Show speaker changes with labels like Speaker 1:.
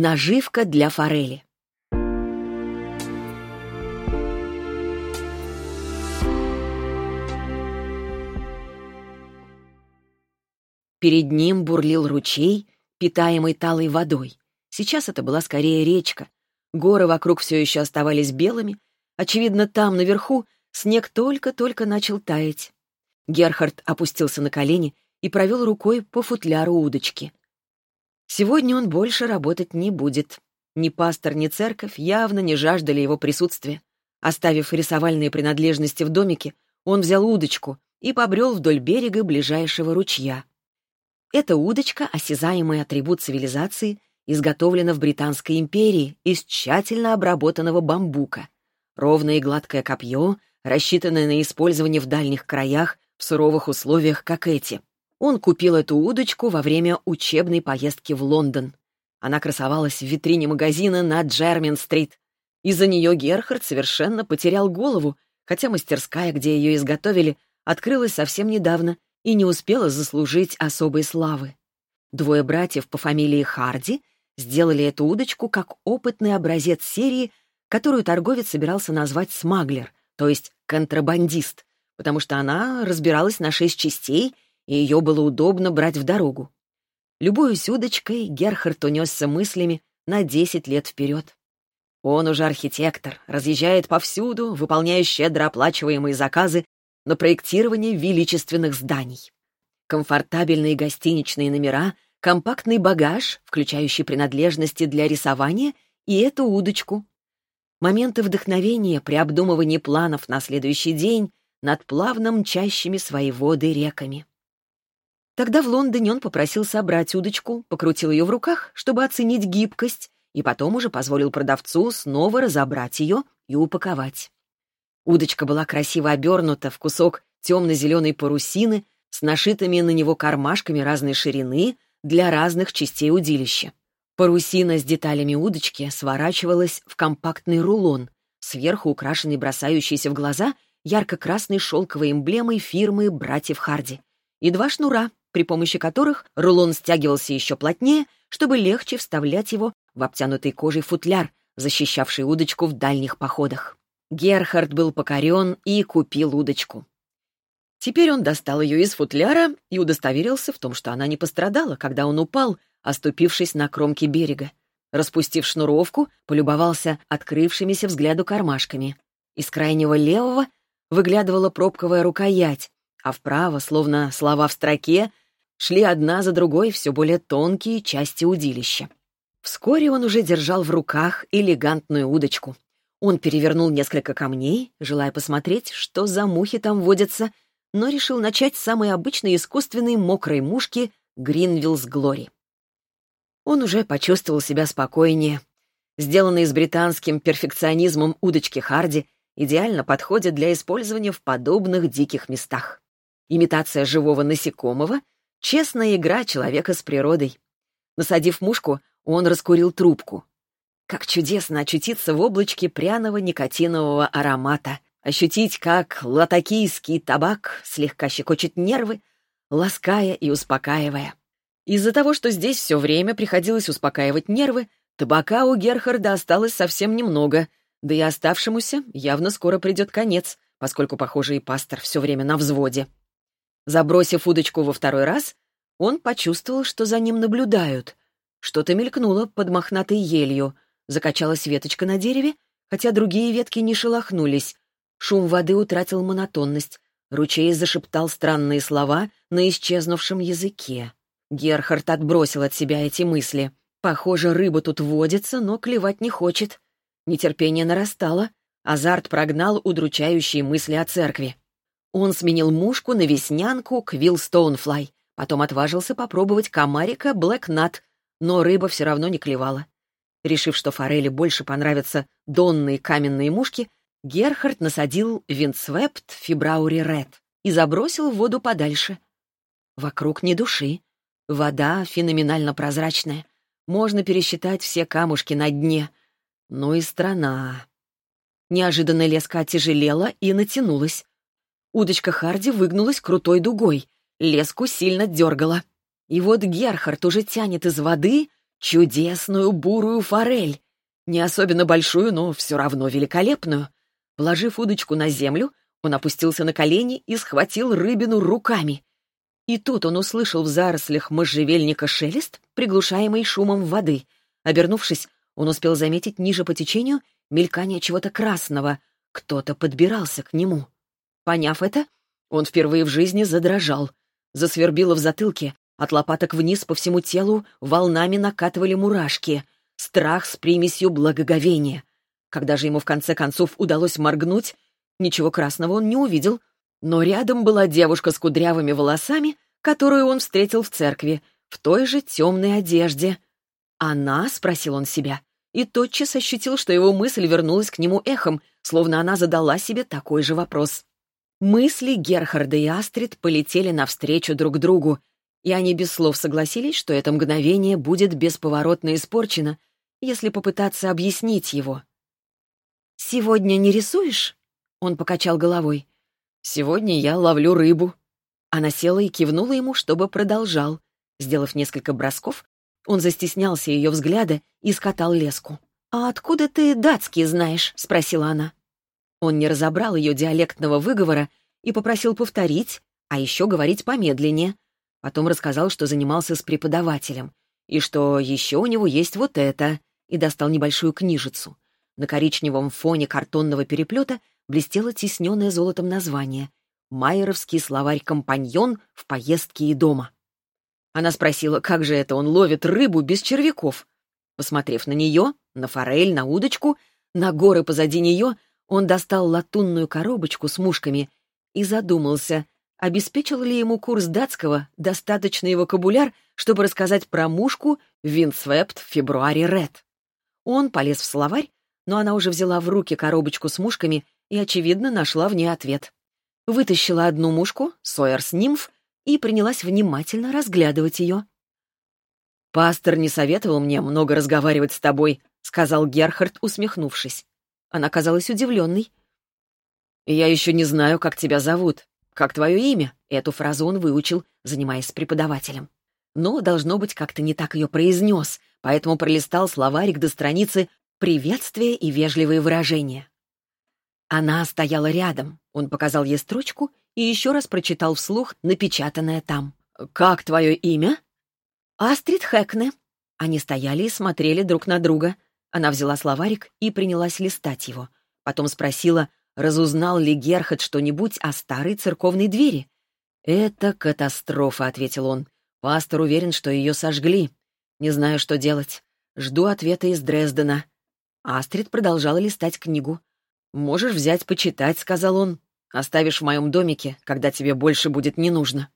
Speaker 1: Наживка для форели. Перед ним бурлил ручей, питаемый талой водой. Сейчас это была скорее речка. Горы вокруг все еще оставались белыми. Очевидно, там, наверху, снег только-только начал таять. Герхард опустился на колени и провел рукой по футляру удочки. Сегодня он больше работать не будет. Ни пастор, ни церковь явно не жаждали его присутствия. Оставив рисовальные принадлежности в домике, он взял удочку и побрел вдоль берега ближайшего ручья. Эта удочка — осязаемый атрибут цивилизации, изготовлена в Британской империи из тщательно обработанного бамбука. Ровное и гладкое копье, рассчитанное на использование в дальних краях в суровых условиях, как эти. Он купил эту удочку во время учебной поездки в Лондон. Она красовалась в витрине магазина на Джермин-стрит. Из-за нее Герхард совершенно потерял голову, хотя мастерская, где ее изготовили, открылась совсем недавно и не успела заслужить особой славы. Двое братьев по фамилии Харди сделали эту удочку как опытный образец серии, которую торговец собирался назвать «смаглер», то есть «контрабандист», потому что она разбиралась на шесть частей, и ее было удобно брать в дорогу. Любуясь удочкой, Герхард унесся мыслями на десять лет вперед. Он уже архитектор, разъезжает повсюду, выполняя щедро оплачиваемые заказы на проектирование величественных зданий. Комфортабельные гостиничные номера, компактный багаж, включающий принадлежности для рисования, и эту удочку. Моменты вдохновения при обдумывании планов на следующий день над плавно мчащими свои воды реками. Тогда в Лондоне он попросил собрать удочку, покрутил ее в руках, чтобы оценить гибкость, и потом уже позволил продавцу снова разобрать ее и упаковать. Удочка была красиво обернута в кусок темно-зеленой парусины с нашитыми на него кармашками разной ширины для разных частей удилища. Парусина с деталями удочки сворачивалась в компактный рулон, сверху украшенный бросающейся в глаза ярко-красной шелковой эмблемой фирмы братьев Харди, и два шнура, при помощи которых рулон стягивался еще плотнее, чтобы легче вставлять его в обтянутый кожей футляр, защищавший удочку в дальних походах. Герхард был покорен и купил удочку. Теперь он достал ее из футляра и удостоверился в том, что она не пострадала, когда он упал, оступившись на кромке берега. Распустив шнуровку, полюбовался открывшимися взгляду кармашками. Из крайнего левого выглядывала пробковая рукоять, а вправо, словно слова в строке, шли одна за другой все более тонкие части удилища. Вскоре он уже держал в руках элегантную удочку. Он перевернул несколько камней, желая посмотреть, что за мухи там водятся, но решил начать с самой обычной искусственной мокрой мушки Гринвиллс Глори. Он уже почувствовал себя спокойнее. Сделанные с британским перфекционизмом удочки Харди идеально подходят для использования в подобных диких местах. Имитация живого насекомого — честная игра человека с природой. Насадив мушку, он раскурил трубку. Как чудесно очутиться в облачке пряного никотинового аромата, ощутить, как латакийский табак слегка щекочет нервы, лаская и успокаивая. Из-за того, что здесь все время приходилось успокаивать нервы, табака у Герхарда осталось совсем немного, да и оставшемуся явно скоро придет конец, поскольку, похоже, и пастор все время на взводе. Забросив удочку во второй раз, он почувствовал, что за ним наблюдают. Что-то мелькнуло под мохнатой елью, закачалась веточка на дереве, хотя другие ветки не шелохнулись. Шум воды утратил монотонность. Ручей зашептал странные слова на исчезнувшем языке. Герхард отбросил от себя эти мысли. Похоже, рыба тут водится, но клевать не хочет. Нетерпение нарастало. Азарт прогнал удручающие мысли о церкви. Он сменил мушку на веснянку Квилл Стоунфлай, потом отважился попробовать комарика Блэк Нат, но рыба все равно не клевала. Решив, что форели больше понравятся донные каменные мушки, Герхард насадил винцвепт фибраури ред и забросил в воду подальше. Вокруг ни души. Вода феноменально прозрачная. Можно пересчитать все камушки на дне. Ну и страна. Неожиданно леска отяжелела и натянулась. Удочка Харди выгнулась крутой дугой. Леску сильно дергала. И вот Герхард уже тянет из воды чудесную бурую форель. Не особенно большую, но все равно великолепную. Положив удочку на землю, он опустился на колени и схватил рыбину руками. И тут он услышал в зарослях можжевельника шелест, приглушаемый шумом воды. Обернувшись, он успел заметить ниже по течению мелькание чего-то красного. Кто-то подбирался к нему. Поняв это, он впервые в жизни задрожал. Засвербило в затылке, от лопаток вниз по всему телу волнами накатывали мурашки. Страх с примесью благоговения. Когда же ему в конце концов удалось моргнуть, ничего красного он не увидел, но рядом была девушка с кудрявыми волосами, которую он встретил в церкви, в той же темной одежде. «Она?» — спросил он себя, и тотчас ощутил, что его мысль вернулась к нему эхом, словно она задала себе такой же вопрос. Мысли Герхарда и Астрид полетели навстречу друг другу, и они без слов согласились, что это мгновение будет бесповоротно испорчено, если попытаться объяснить его. «Сегодня не рисуешь?» Он покачал головой. «Сегодня я ловлю рыбу». Она села и кивнула ему, чтобы продолжал. Сделав несколько бросков, он застеснялся ее взгляда и скатал леску. «А откуда ты датский знаешь?» — спросила она. Он не разобрал ее диалектного выговора и попросил повторить, а еще говорить помедленнее. Потом рассказал, что занимался с преподавателем, и что еще у него есть вот это, и достал небольшую книжицу. На коричневом фоне картонного переплета блестело тисненное золотом название «Майеровский словарь-компаньон в поездке и дома». Она спросила, как же это он ловит рыбу без червяков. Посмотрев на нее, на форель, на удочку, на горы позади нее, он достал латунную коробочку с мушками и задумался, обеспечил ли ему курс датского достаточный вокабуляр, чтобы рассказать про мушку «Винсвепт фебруари ред». Он полез в словарь, но она уже взяла в руки коробочку с мушками и, очевидно, нашла в ней ответ. Вытащила одну мушку, Сойерс нимф, и принялась внимательно разглядывать ее. «Пастор не советовал мне много разговаривать с тобой», — сказал Герхард, усмехнувшись. Она казалась удивленной. «Я еще не знаю, как тебя зовут. Как твое имя?» Эту фразу он выучил, занимаясь преподавателем. Но, должно быть, как-то не так ее произнес, поэтому пролистал словарик до страницы «Приветствие и вежливые выражения». Она стояла рядом. Он показал ей строчку и еще раз прочитал вслух напечатанное там. «Как твое имя?» «Астрид Хэкне». Они стояли и смотрели друг на друга — она взяла словарик и принялась листать его. Потом спросила, разузнал ли Герхард что-нибудь о старой церковной двери. «Это катастрофа», — ответил он. «Пастор уверен, что ее сожгли. Не знаю, что делать. Жду ответа из Дрездена». Астрид продолжала листать книгу. «Можешь взять почитать», — сказал он. «Оставишь в моем домике, когда тебе больше будет не нужно».